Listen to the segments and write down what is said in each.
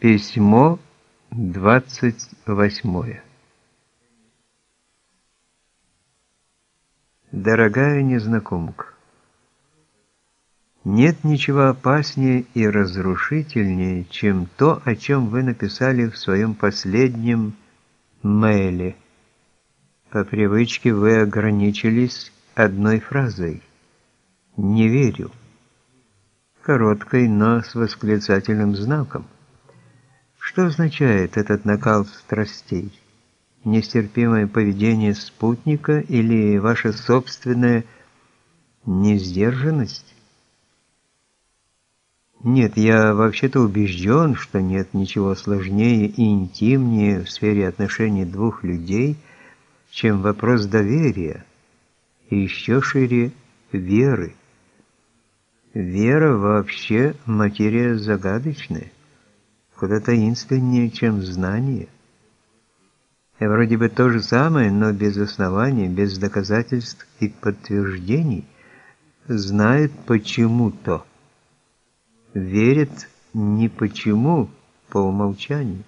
Письмо 28. Дорогая незнакомка, нет ничего опаснее и разрушительнее, чем то, о чем вы написали в своем последнем мейле. По привычке вы ограничились одной фразой «Не верю», короткой, но с восклицательным знаком. Что означает этот накал страстей? Нестерпимое поведение спутника или ваша собственная несдержанность? Нет, я вообще-то убежден, что нет ничего сложнее и интимнее в сфере отношений двух людей, чем вопрос доверия, и еще шире веры. Вера вообще материя загадочная куда таинственнее, чем знание. И вроде бы то же самое, но без оснований, без доказательств и подтверждений, знает почему-то. Верит не почему, по умолчанию.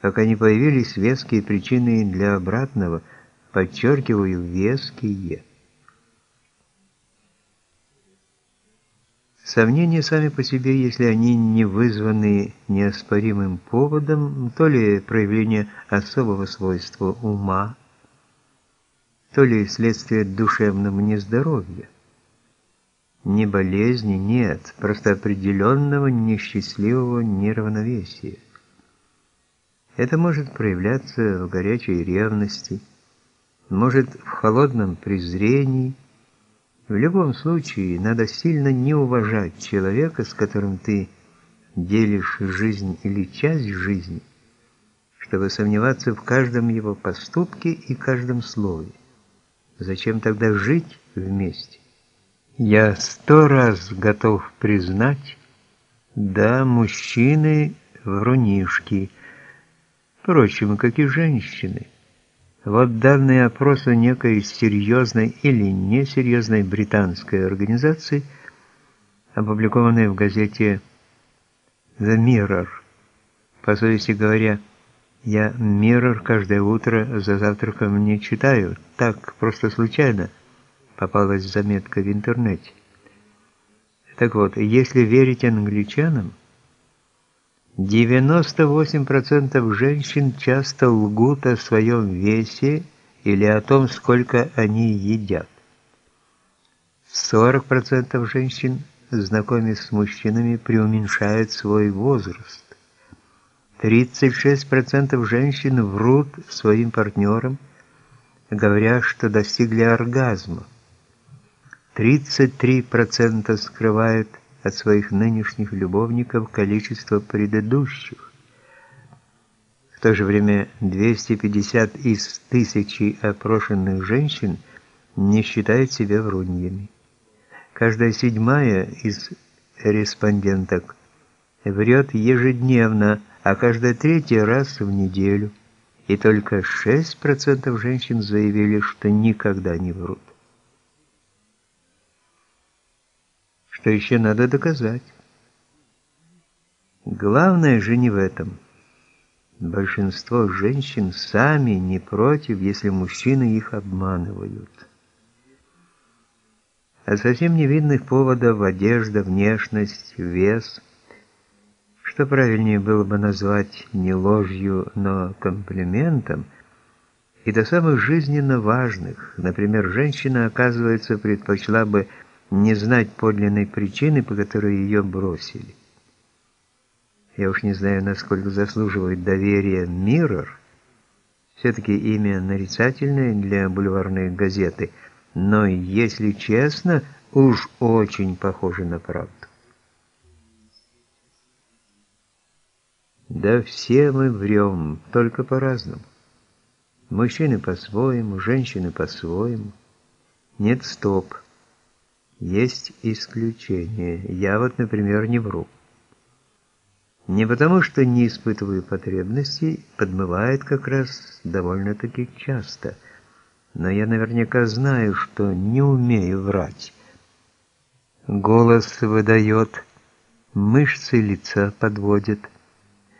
Пока не появились веские причины для обратного, подчеркиваю, веские. Сомнения сами по себе, если они не вызваны неоспоримым поводом, то ли проявление особого свойства ума, то ли следствие душевного нездоровья. Ни болезни нет, просто определенного несчастливого неравновесия. Это может проявляться в горячей ревности, может в холодном презрении, в любом случае, надо сильно не уважать человека, с которым ты делишь жизнь или часть жизни, чтобы сомневаться в каждом его поступке и каждом слове. Зачем тогда жить вместе? Я сто раз готов признать, да, мужчины врунишки, впрочем, как и женщины. Вот данные опроса некой серьезной или несерьезной британской организации, опубликованные в газете The Mirror. По совести говоря, я Mirror каждое утро за завтраком не читаю, так просто случайно попалась заметка в интернете. Так вот, если верить англичанам, 98% женщин часто лгут о своем весе или о том, сколько они едят. 40% женщин, знакомясь с мужчинами, преуменьшают свой возраст. 36% женщин врут своим партнерам, говоря, что достигли оргазма. 33% скрывают от своих нынешних любовников количество предыдущих. В то же время 250 из тысячи опрошенных женщин не считают себя вруньями. Каждая седьмая из респонденток врет ежедневно, а каждая третья раз в неделю. И только 6% женщин заявили, что никогда не врут. Что еще надо доказать. Главное же не в этом. Большинство женщин сами не против, если мужчины их обманывают. А совсем невидных поводов одежда, внешность, вес, что правильнее было бы назвать не ложью, но комплиментом, и до самых жизненно важных, например, женщина, оказывается, предпочла бы не знать подлинной причины, по которой ее бросили. Я уж не знаю, насколько заслуживает доверия Mirror, все-таки имя нарицательное для бульварной газеты, но, если честно, уж очень похоже на правду. Да все мы врем, только по-разному. Мужчины по-своему, женщины по-своему. Нет, стоп. Есть исключения. Я вот, например, не вру. Не потому, что не испытываю потребностей, подмывает как раз довольно-таки часто. Но я наверняка знаю, что не умею врать. Голос выдает, мышцы лица подводят –